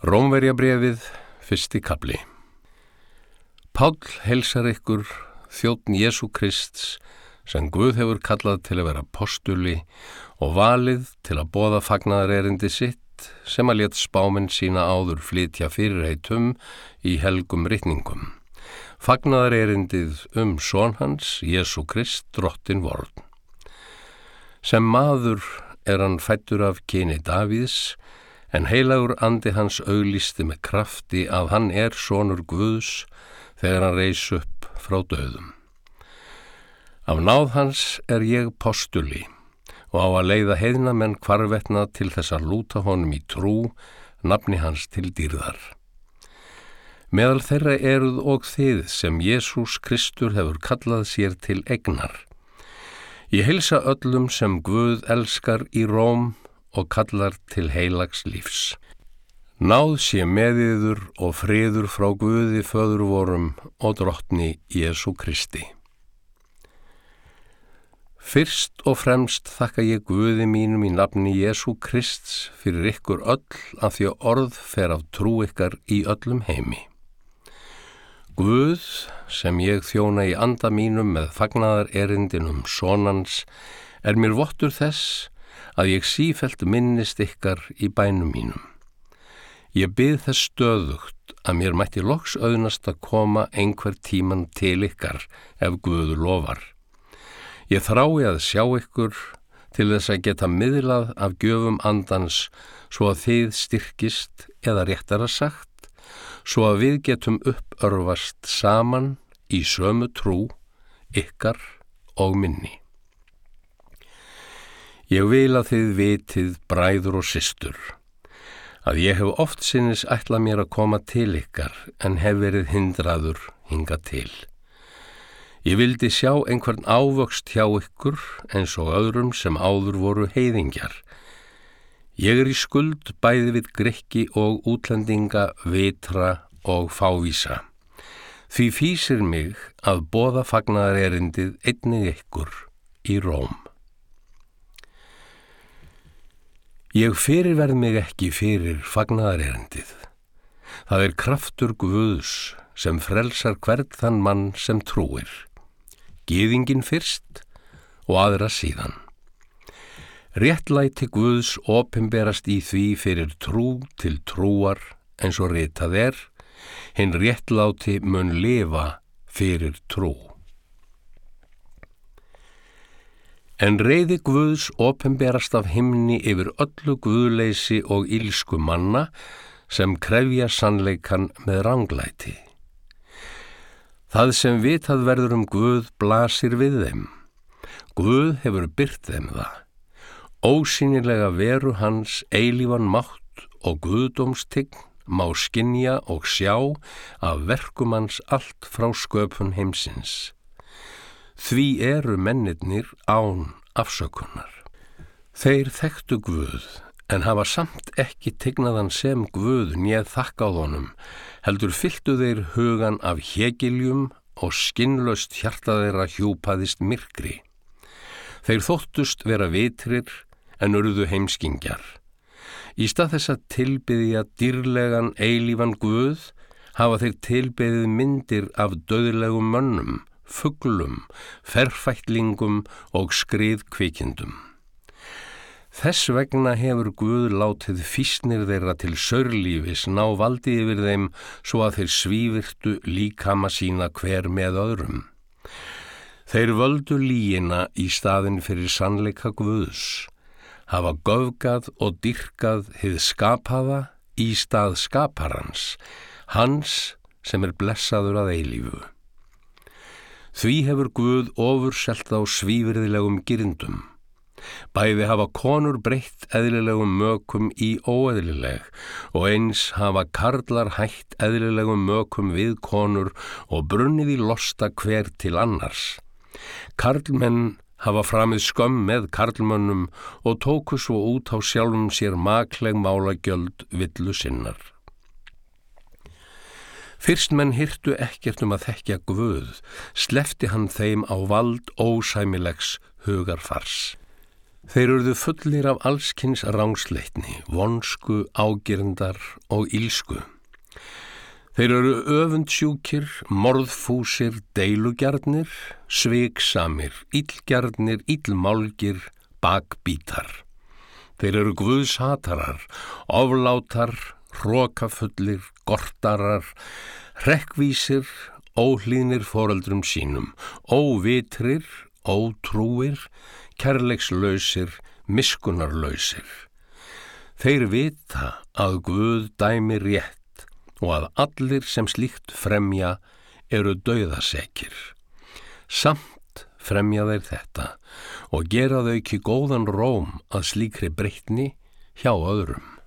Rómverjabrefið, fyrsti kapli Pál helsar ykkur þjóttn Jésu Krists sem Guð hefur kallað til að vera postuli og valið til að bóða fagnadarerindi sitt sem að let spáminn sína áður flytja fyrirheitum í helgum rytningum. Fagnadarerindið um són hans, Jésu Krist, drottin vorn. Sem maður er hann fættur af kyni Davíðs en heilagur andi hans auglisti með krafti að hann er sonur Guðs þegar hann reys upp frá döðum. Af náð hans er ég postuli og á að leiða heðna menn kvarvetna til þess að lúta honum í trú, nafni hans til dýrðar. Meðal þeirra eruð og þið sem Jésús Kristur hefur kallað sér til egnar. Ég heilsa öllum sem Guð elskar í Róm og kallar til heilags lífs. Náð sé meðiður og friður frá Guði föðurvorum og drottni Jésu Kristi. Fyrst og fremst þakka ég Guði mínum í nafni Jésu Krists fyrir ykkur öll að því að orð fer af trú ykkar í öllum heimi. Guð sem ég þjóna í anda mínum með fagnaðar erindinum sonans er mér vottur þess að ég sífelt minnist ykkar í bænum mínum. Ég byrð þess stöðugt að mér mætti loks auðnast að koma einhver tíman til ykkar ef Guður lofar. Ég þrái að sjá ykkur til þess að geta miðlað af gjöfum andans svo að þið styrkist eða réttar að sagt, svo að við getum uppörfast saman í sömu trú, ykkar og minni. Ég vil að þið vitið bræður og systur að ég hef oft sinnis ætlað mér að koma til ykkar en hef verið hindraður hinga til. Ég vildi sjá einhvern ávöxt hjá ykkur eins og öðrum sem áður voru heiðingjar. Ég er í skuld bæði við grekki og útlendinga, vitra og fávísa. Því fýsir mig að bóða fagnar erindið einnið ykkur í Róm. Ég fyrirverð mig ekki fyrir fagnaðarerendið. Það er kraftur Guðs sem frelsar hvert þann mann sem trúir. Gýðingin fyrst og aðra síðan. Réttlæti Guðs opimberast í því fyrir trú til trúar eins og ritað er, hinn réttláti mun lifa fyrir trú. En reyði Guðs opemberast af himni yfir öllu Guðleysi og ílsku manna sem krefja sannleikan með ranglæti. Það sem vitað verður um Guð blasir við þeim. Guð hefur byrt þeim það. Ósýnilega veru hans eilífan mátt og Guðdómstign má skinja og sjá af verkumans allt frá sköpun heimsins. Því eru mennirnir án afsökunar. Þeir þekktu Guð en hafa samt ekki tegnaðan sem Guð á honum, heldur fylltu þeir hugan af hegiljum og skinnlaust hjarta þeirra hjúpaðist myrkri. Þeir þóttust vera vitrir en urðu heimskingjar. Í stað þess að tilbyðja dýrlegan eilífan Guð hafa þeir tilbyðið myndir af döðlegum mönnum fugglum, ferfætlingum og skriðkvikindum. Þess vegna hefur Guð látið físnir þeirra til sörlífis ná valdi yfir þeim svo að þeir svívirtu líkama sína hver með öðrum. Þeir völdu líina í staðin fyrir sannleika Guðs, hafa göfgað og dyrkað hið skapaða í stað skaparans, hans sem er blessaður að eilífu. Því hefur Guð ofur selt á svífyrðilegum gyrindum. Bæði hafa konur breytt eðlilegum mökum í óeðlileg og eins hafa karlar hætt eðlilegum mökum við konur og brunnið í losta hver til annars. Karlmenn hafa framið skömm með karlmönnum og tóku svo út á sjálfum sér makleg málagjöld villu sinnar. Fyrst menn hirtu ekkert um að þekkja guð, slefti hann þeim á vald ósæmilegs hugarfars. Þeir eruðu fullir af allskynns rángsleitni, vonsku, ágirndar og ílsku. Þeir eru öfundsjúkir, morðfúsir, deilugjarnir, sveiksamir, íllgjarnir, íllmálgir, bakbítar. Þeir eru guðshatarar, oflátar, hrókafullir, gortarar, hrekkvísir, óhlýnir foreldrum sínum, óvitrir, ótrúir, kærleikslausir, miskunarlausir. Þeir vita að Guð dæmi rétt og að allir sem slíkt fremja eru dauðasekir. Samt fremja þeir þetta og gera þau ekki góðan róm að slíkri breytni hjá öðrum.